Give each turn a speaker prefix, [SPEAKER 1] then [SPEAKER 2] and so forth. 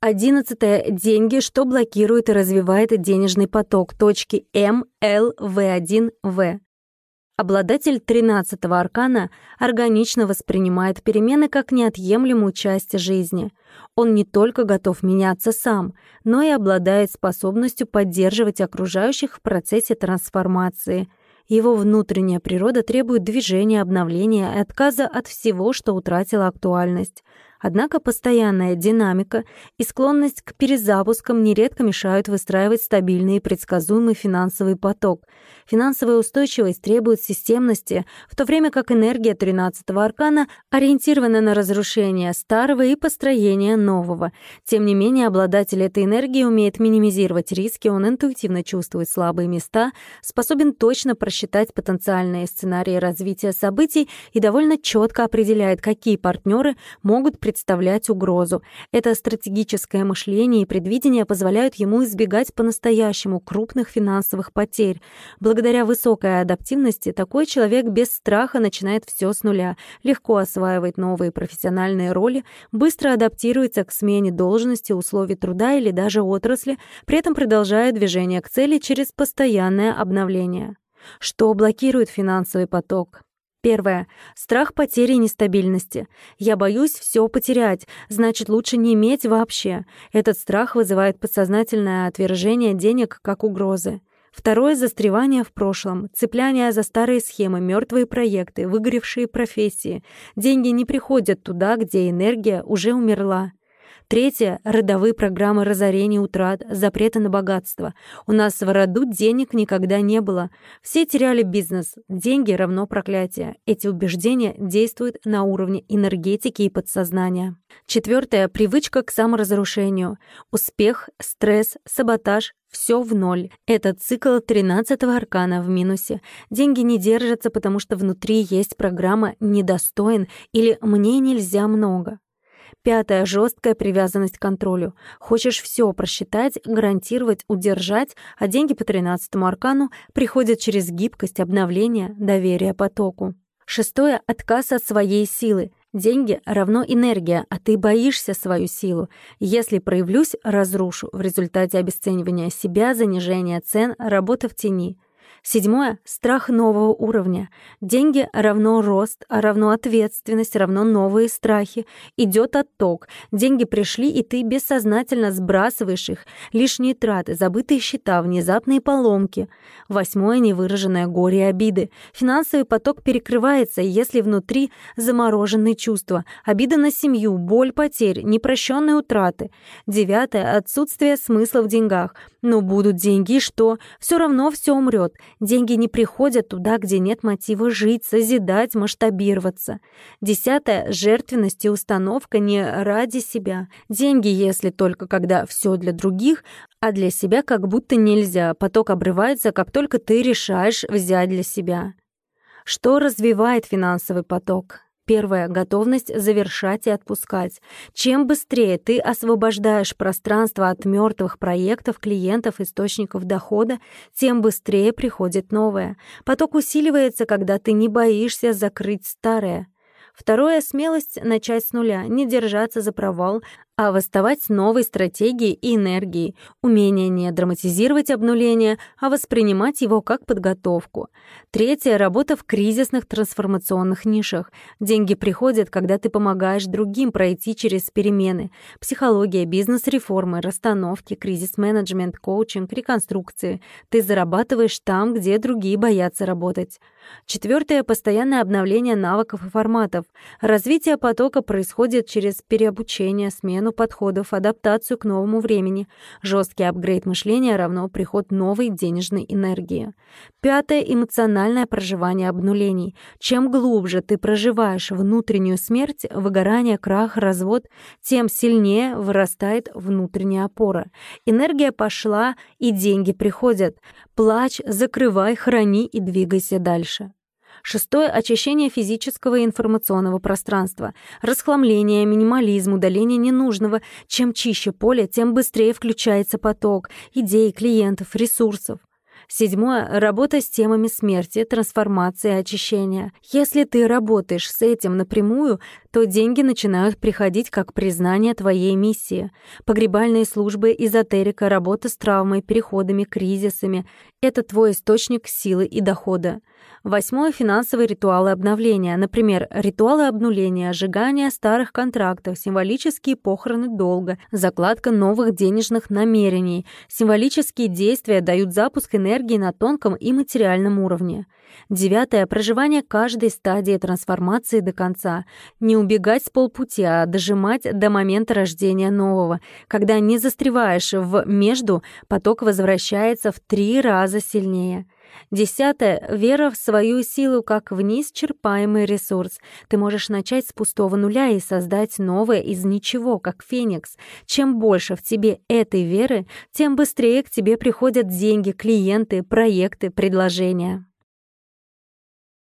[SPEAKER 1] Одиннадцатое. Деньги, что блокирует и развивает денежный поток. Точки М, Л, В1, В. Обладатель тринадцатого аркана органично воспринимает перемены как неотъемлемую часть жизни. Он не только готов меняться сам, но и обладает способностью поддерживать окружающих в процессе трансформации. Его внутренняя природа требует движения, обновления и отказа от всего, что утратило актуальность. Однако постоянная динамика и склонность к перезапускам нередко мешают выстраивать стабильный и предсказуемый финансовый поток. Финансовая устойчивость требует системности, в то время как энергия 13-го аркана ориентирована на разрушение старого и построение нового. Тем не менее, обладатель этой энергии умеет минимизировать риски, он интуитивно чувствует слабые места, способен точно просчитать потенциальные сценарии развития событий и довольно четко определяет, какие партнеры могут представлять угрозу. Это стратегическое мышление и предвидение позволяют ему избегать по-настоящему крупных финансовых потерь. Благодаря высокой адаптивности такой человек без страха начинает все с нуля, легко осваивает новые профессиональные роли, быстро адаптируется к смене должности, условий труда или даже отрасли, при этом продолжая движение к цели через постоянное обновление. Что блокирует финансовый поток? Первое. Страх потери и нестабильности. Я боюсь все потерять, значит, лучше не иметь вообще. Этот страх вызывает подсознательное отвержение денег как угрозы. Второе — застревание в прошлом, цепляние за старые схемы, мертвые проекты, выгоревшие профессии. Деньги не приходят туда, где энергия уже умерла. Третье — родовые программы разорения утрат, запрета на богатство. У нас в роду денег никогда не было. Все теряли бизнес. Деньги равно проклятие. Эти убеждения действуют на уровне энергетики и подсознания. Четвертое — привычка к саморазрушению. Успех, стресс, саботаж — все в ноль. Это цикл 13-го аркана в минусе. Деньги не держатся, потому что внутри есть программа «недостоин» или «мне нельзя много». Пятое — жесткая привязанность к контролю. Хочешь все просчитать, гарантировать, удержать, а деньги по тринадцатому аркану приходят через гибкость, обновление, доверие потоку. Шестое — отказ от своей силы. Деньги равно энергия, а ты боишься свою силу. Если проявлюсь, разрушу. В результате обесценивания себя, занижения цен, работа в тени — Седьмое — страх нового уровня. Деньги равно рост, равно ответственность, равно новые страхи. Идет отток. Деньги пришли, и ты бессознательно сбрасываешь их. Лишние траты, забытые счета, внезапные поломки. Восьмое — невыраженное горе и обиды. Финансовый поток перекрывается, если внутри замороженные чувства. Обида на семью, боль потерь, непрощенные утраты. Девятое — отсутствие смысла в деньгах. Но будут деньги, что? Все равно все умрет. Деньги не приходят туда, где нет мотива жить, созидать, масштабироваться. Десятое — жертвенность и установка не ради себя. Деньги, если только когда все для других, а для себя как будто нельзя. Поток обрывается, как только ты решаешь взять для себя. Что развивает финансовый поток? Первое — готовность завершать и отпускать. Чем быстрее ты освобождаешь пространство от мертвых проектов, клиентов, источников дохода, тем быстрее приходит новое. Поток усиливается, когда ты не боишься закрыть старое. Второе — смелость начать с нуля, не держаться за провал, а восставать с новой стратегией и энергией, умение не драматизировать обнуление, а воспринимать его как подготовку. Третье — работа в кризисных трансформационных нишах. Деньги приходят, когда ты помогаешь другим пройти через перемены. Психология, бизнес-реформы, расстановки, кризис-менеджмент, коучинг, реконструкции. Ты зарабатываешь там, где другие боятся работать. Четвертое — постоянное обновление навыков и форматов. Развитие потока происходит через переобучение, смену смену подходов, адаптацию к новому времени. Жесткий апгрейд мышления равно приход новой денежной энергии. Пятое — эмоциональное проживание обнулений. Чем глубже ты проживаешь внутреннюю смерть, выгорание, крах, развод, тем сильнее вырастает внутренняя опора. Энергия пошла, и деньги приходят. Плачь, закрывай, храни и двигайся дальше. Шестое — очищение физического и информационного пространства. Расхламление, минимализм, удаление ненужного. Чем чище поле, тем быстрее включается поток идей, клиентов, ресурсов. Седьмое — работа с темами смерти, трансформации, очищения. Если ты работаешь с этим напрямую, то деньги начинают приходить как признание твоей миссии. Погребальные службы, эзотерика, работа с травмой, переходами, кризисами — это твой источник силы и дохода. Восьмое — финансовые ритуалы обновления. Например, ритуалы обнуления, сжигание старых контрактов, символические похороны долга, закладка новых денежных намерений. Символические действия дают запуск энергии на тонком и материальном уровне. Девятое — проживание каждой стадии трансформации до конца. Не убегать с полпути, а дожимать до момента рождения нового. Когда не застреваешь в «между», поток возвращается в три раза сильнее. Десятое — вера в свою силу как в неисчерпаемый ресурс. Ты можешь начать с пустого нуля и создать новое из ничего, как феникс. Чем больше в тебе этой веры, тем быстрее к тебе приходят деньги, клиенты, проекты, предложения.